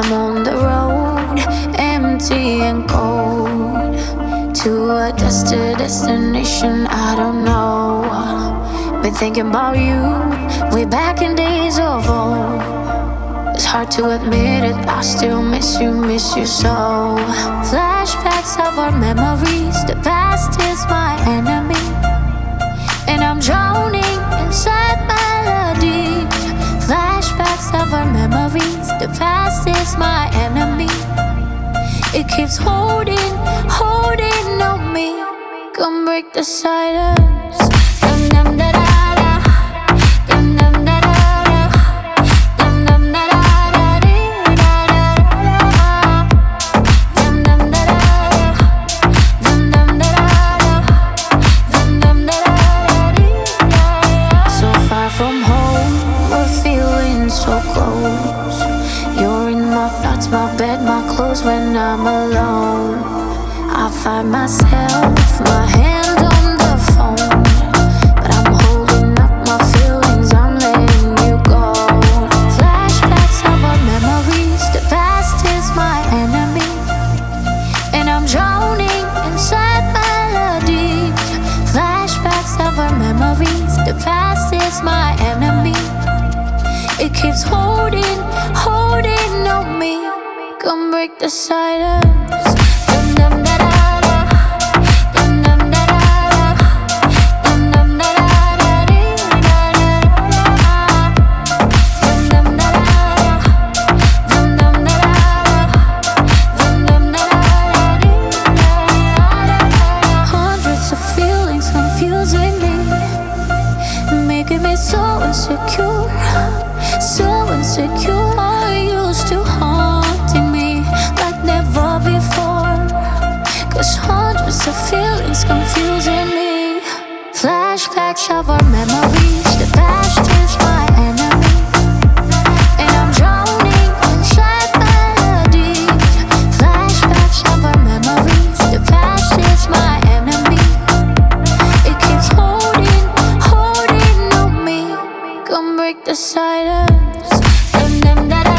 I'm on the road, empty and cold. To a destined destination I don't know. Been thinking about you way back in days of old. It's hard to admit it, I still miss you, miss you so. Flashbacks of our memories, the past is my enemy. And I'm drowning inside melodies. Flashbacks of our memories, the past is my enemy. It keeps holding, holding on me. Come break the silence. Dum, dum, da, so close. You're in my thoughts, my bed, my clothes when I'm alone. I find myself, my hand on the phone. But I'm holding up my feelings, I'm letting you go. Flashbacks of our memories, the past is my enemy. And I'm drowning inside melodies. Flashbacks of our memories, the past is my enemy. Keeps holding, holding on me. Come break the silence. Confusing me, making me so insecure, so insecure. You used to haunting me like never before. Cause hundreds of feelings confusing me. Flashbacks of our memories. silence. Dum, dum, da, da.